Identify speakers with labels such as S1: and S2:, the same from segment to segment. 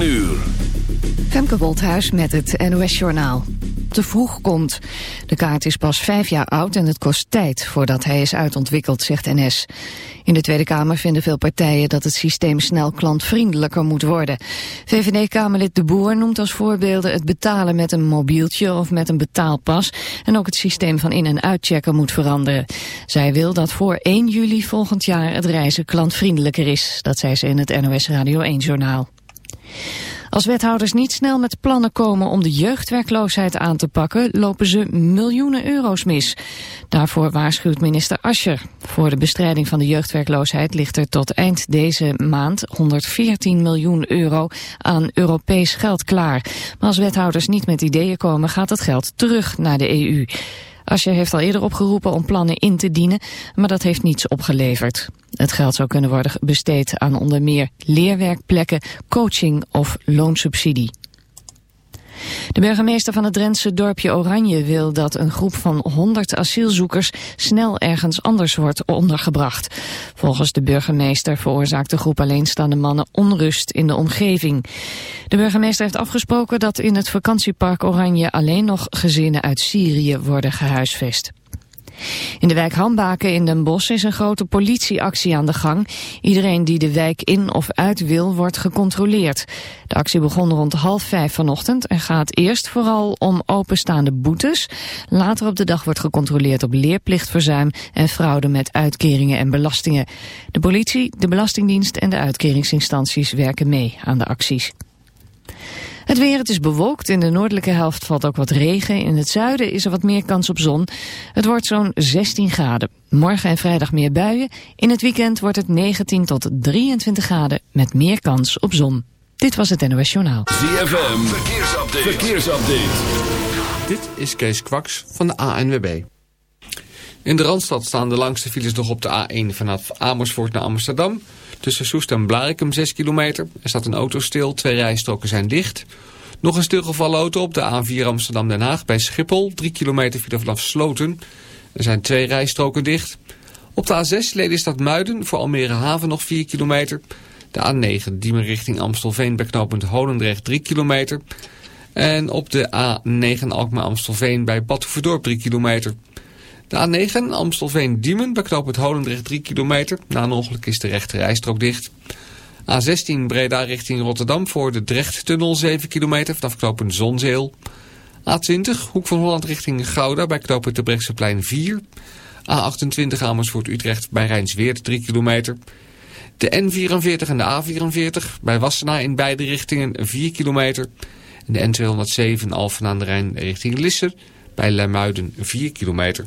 S1: 7 uur.
S2: Femke Wolthuis met het NOS Journaal. Te vroeg komt. De kaart is pas vijf jaar oud en het kost tijd voordat hij is uitontwikkeld, zegt NS. In de Tweede Kamer vinden veel partijen dat het systeem snel klantvriendelijker moet worden. VVD-Kamerlid De Boer noemt als voorbeelden het betalen met een mobieltje of met een betaalpas. En ook het systeem van in- en uitchecken moet veranderen. Zij wil dat voor 1 juli volgend jaar het reizen klantvriendelijker is. Dat zei ze in het NOS Radio 1-journaal. Als wethouders niet snel met plannen komen om de jeugdwerkloosheid aan te pakken, lopen ze miljoenen euro's mis. Daarvoor waarschuwt minister Ascher. Voor de bestrijding van de jeugdwerkloosheid ligt er tot eind deze maand 114 miljoen euro aan Europees geld klaar. Maar als wethouders niet met ideeën komen, gaat het geld terug naar de EU. Asje heeft al eerder opgeroepen om plannen in te dienen, maar dat heeft niets opgeleverd. Het geld zou kunnen worden besteed aan onder meer leerwerkplekken, coaching of loonsubsidie. De burgemeester van het Drentse dorpje Oranje wil dat een groep van 100 asielzoekers snel ergens anders wordt ondergebracht. Volgens de burgemeester veroorzaakt de groep alleenstaande mannen onrust in de omgeving. De burgemeester heeft afgesproken dat in het vakantiepark Oranje alleen nog gezinnen uit Syrië worden gehuisvest. In de wijk Hambaken in Den Bosch is een grote politieactie aan de gang. Iedereen die de wijk in of uit wil, wordt gecontroleerd. De actie begon rond half vijf vanochtend en gaat eerst vooral om openstaande boetes. Later op de dag wordt gecontroleerd op leerplichtverzuim en fraude met uitkeringen en belastingen. De politie, de Belastingdienst en de uitkeringsinstanties werken mee aan de acties. Het weer, het is bewolkt. In de noordelijke helft valt ook wat regen. In het zuiden is er wat meer kans op zon. Het wordt zo'n 16 graden. Morgen en vrijdag meer buien. In het weekend wordt het 19 tot 23 graden met meer kans op zon. Dit was het NOS Journaal.
S1: ZFM, verkeersupdate. verkeersupdate.
S3: Dit is Kees Kwaks van de ANWB. In de Randstad staan de langste files nog op de A1 vanaf Amersfoort naar Amsterdam... Tussen Soest en Blarikum 6 kilometer. Er staat een auto stil, twee rijstroken zijn dicht. Nog een stilgevallen auto op de A4 Amsterdam-Den Haag bij Schiphol. 3 kilometer file vanaf Sloten. Er zijn twee rijstroken dicht. Op de A6 Lelystad Muiden voor Almere Haven nog 4 kilometer. De A9 Diemen richting Amstelveen bij knooppunt Holendrecht 3 kilometer. En op de A9 Alkmaar-Amstelveen bij Badhoevedorp 3 kilometer. De A9 Amstelveen-Diemen bij knooppunt Holendrecht 3 kilometer. Na een ongeluk is de rechte rijstrook dicht. A16 Breda richting Rotterdam voor de Drechttunnel 7 kilometer vanaf knooppunt Zonzeel. A20 Hoek van Holland richting Gouda bij knooppunt de Brechtseplein 4. A28 Amersfoort Utrecht bij Rijnsweert 3 kilometer. De N44 en de A44 bij Wassenaar in beide richtingen 4 kilometer. De N207 Alphen aan de Rijn richting Lisse bij Lemuiden 4 kilometer.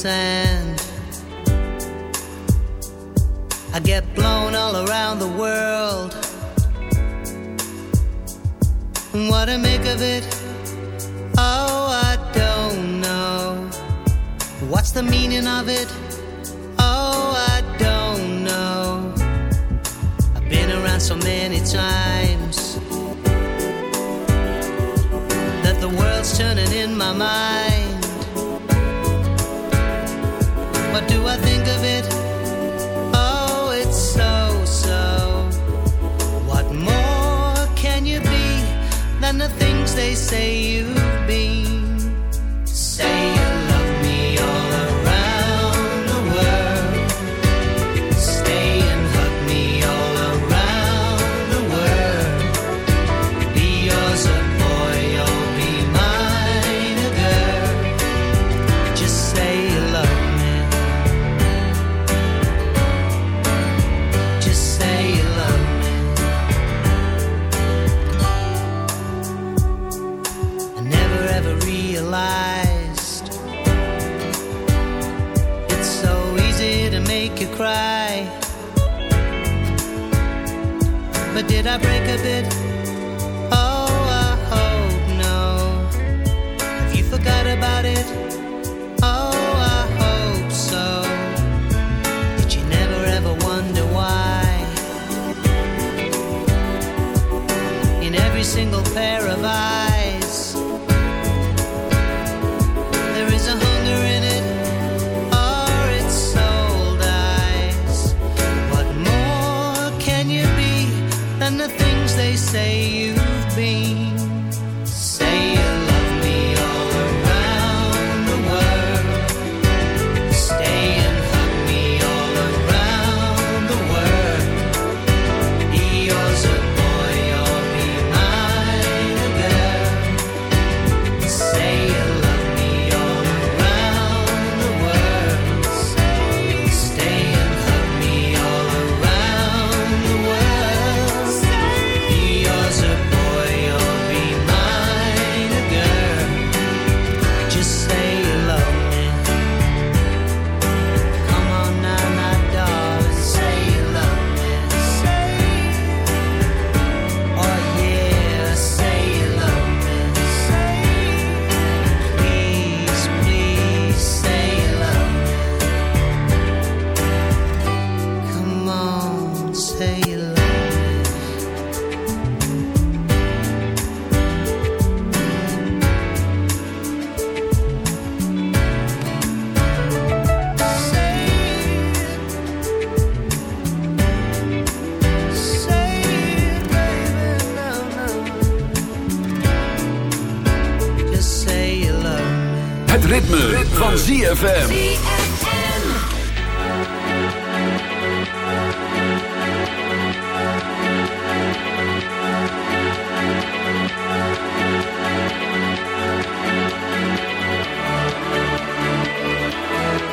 S4: sand. every single pair of eyes.
S1: van ZFM.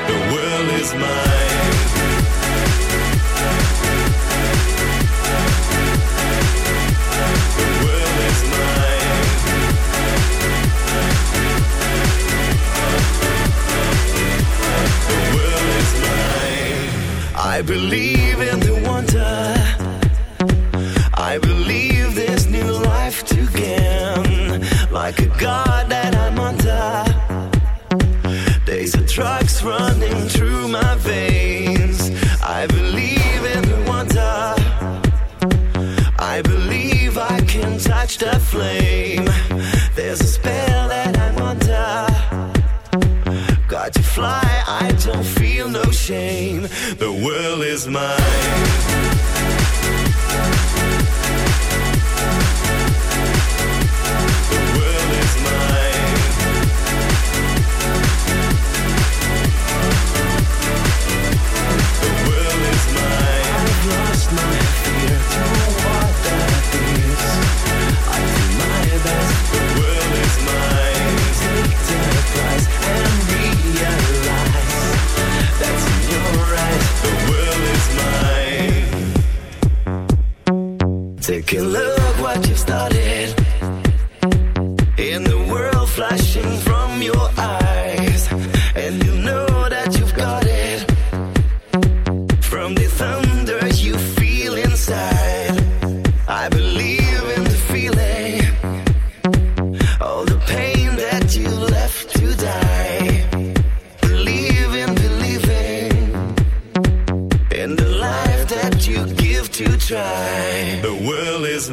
S5: The world is mine.
S6: I believe is mine.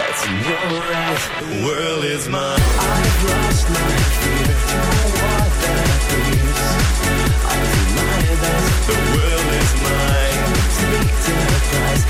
S6: that's your eyes. The world is mine. I've lost my fear to what that is. I my best. The world is mine. Take the prize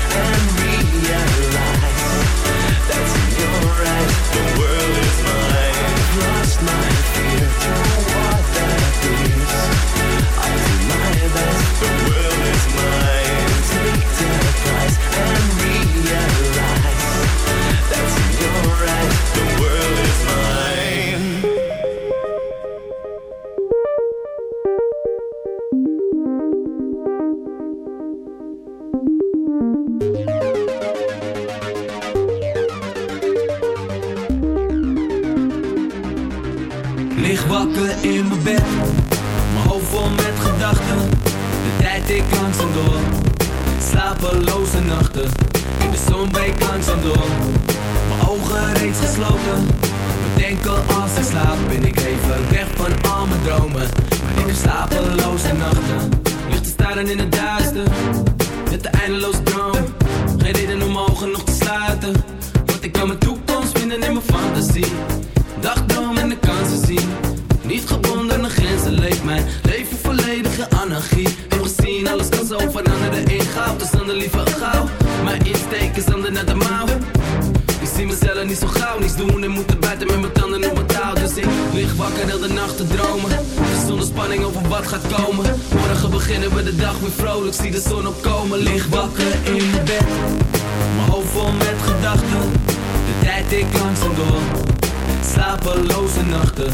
S7: zo veranderen in goud. Dus dan de liever gauw. Mijn insteek is dan naar de mouw. Ik zie mezelf niet zo gauw, niets doen en moeten buiten met mijn tanden op mijn touw. Dus ik lig wakker heel de nacht te dromen. Zonder spanning over wat gaat komen. Morgen beginnen we de dag weer vrolijk, zie de zon opkomen. Lig wakker in mijn bed, mijn hoofd vol met gedachten. De tijd ik langzaam door, slapeloze nachten.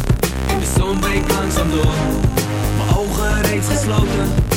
S7: De zon breekt langzaam door, mijn ogen reeds gesloten.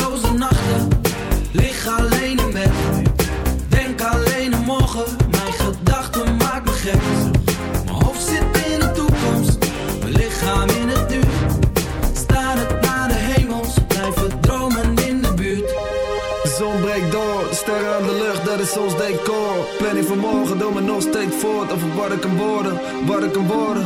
S8: dromen nog steeds voort over wat ik kan worden, ik kan worden.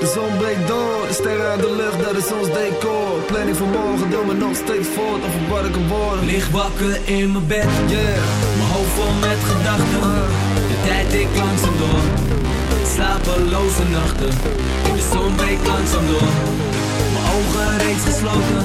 S8: De zon breekt door, de sterren uit de lucht, dat is ons decor. Planning van morgen, dromen nog steeds voort over wat ik kan worden.
S9: Licht wakker in mijn bed,
S8: yeah.
S9: mijn hoofd vol met gedachten. De tijd ik langzaam door, slapeloze nachten. De zon breekt langzaam door, mijn ogen reeds gesloten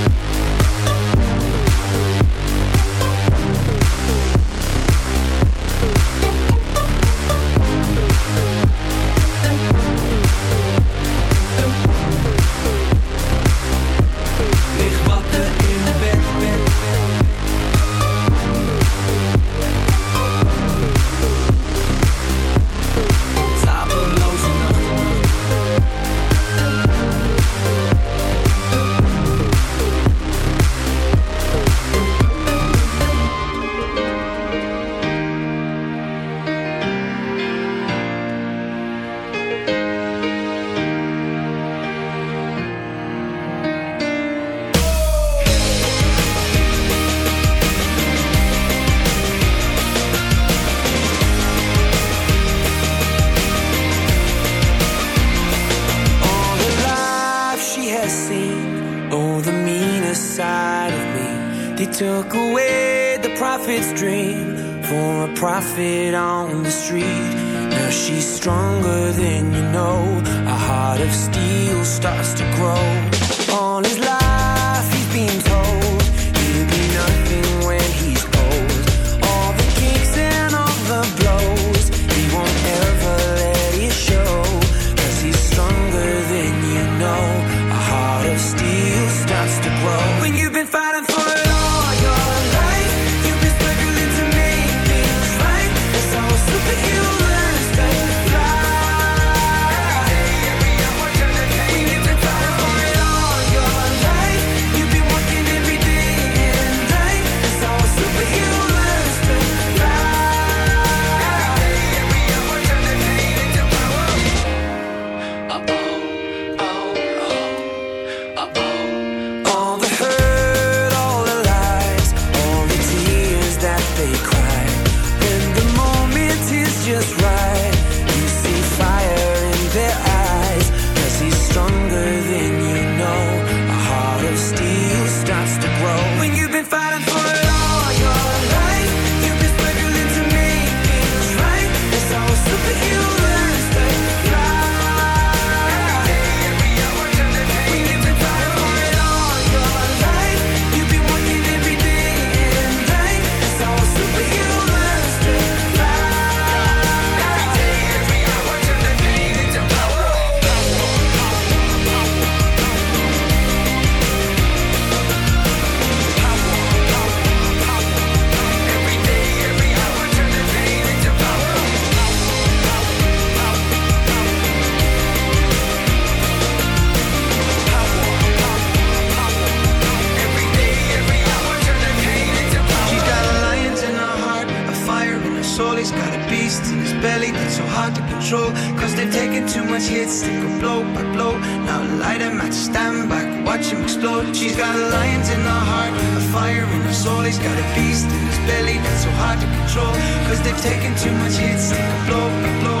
S10: hard to control. Cause they've taken too much hits, they can blow, blow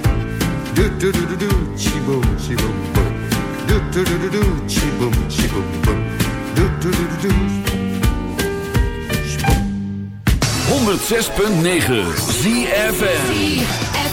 S11: Do do do do do, chi boom, chi boom boom. Do do do do do, chi boom, chi boom boom. Do do do do do.
S1: 106.9 ZFM.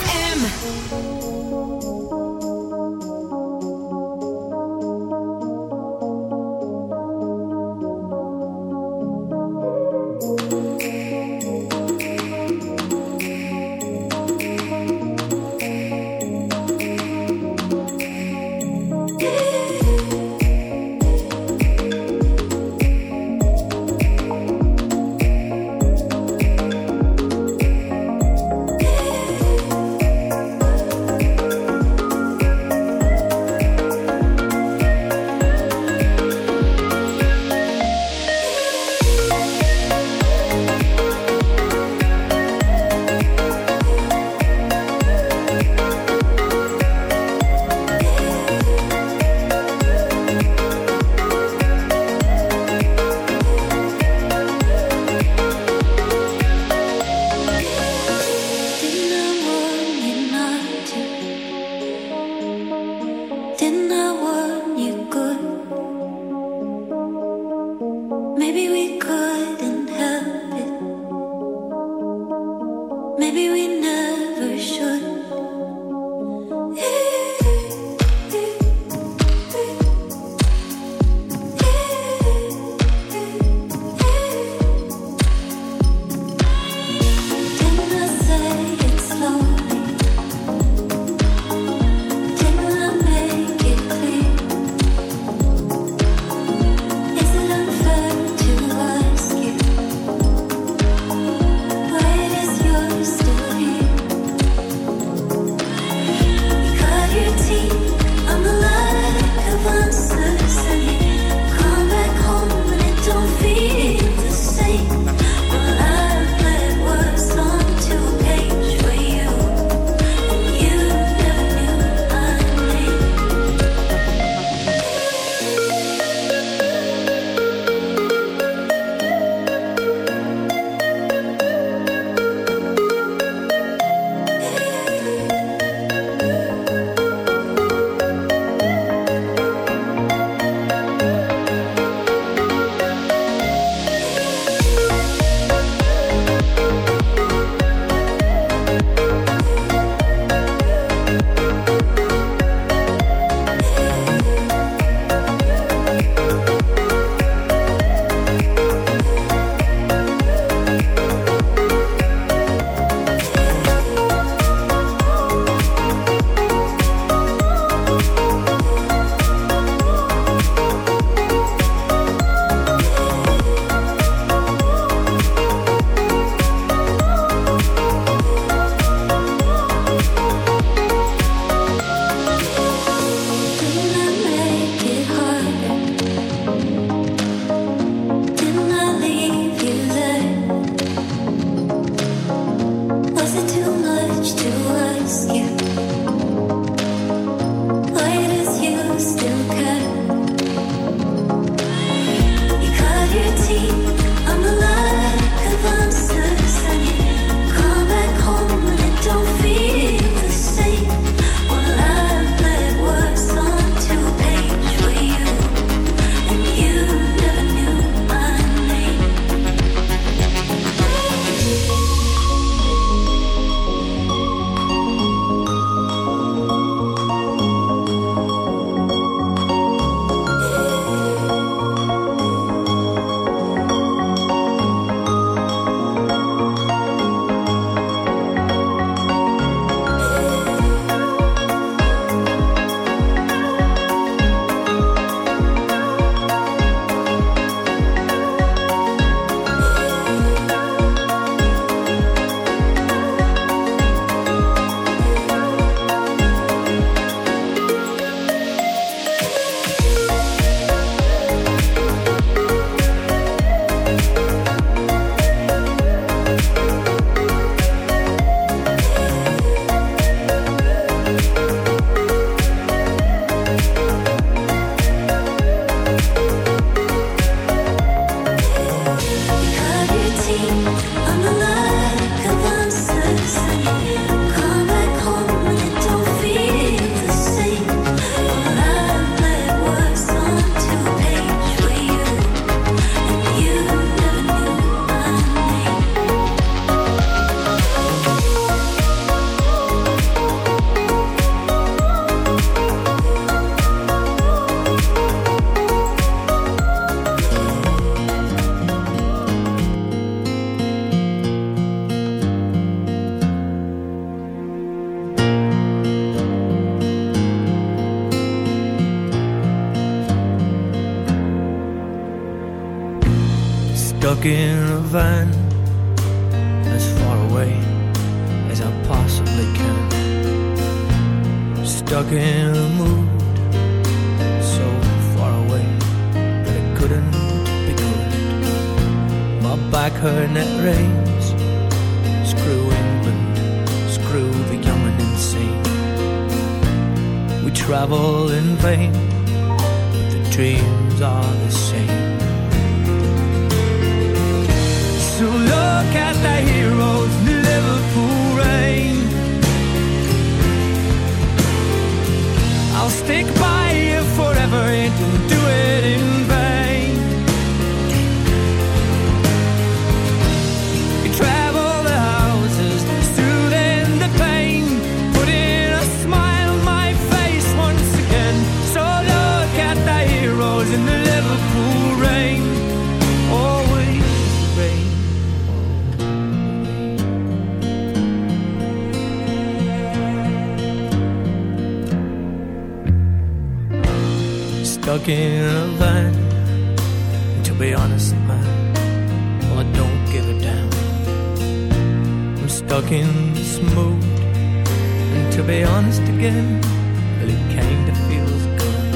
S12: It kinda feels good.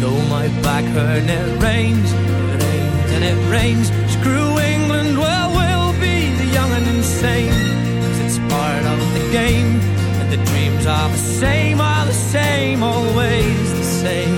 S12: Though my back hurt and it rains, it rains and it rains. Screw England, well, we'll be the young and insane. Cause it's part of the game, and the dreams are the same, are the same, always the same.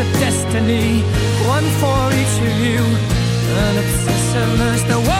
S12: a destiny, one for each of you. An obsession is the
S8: one.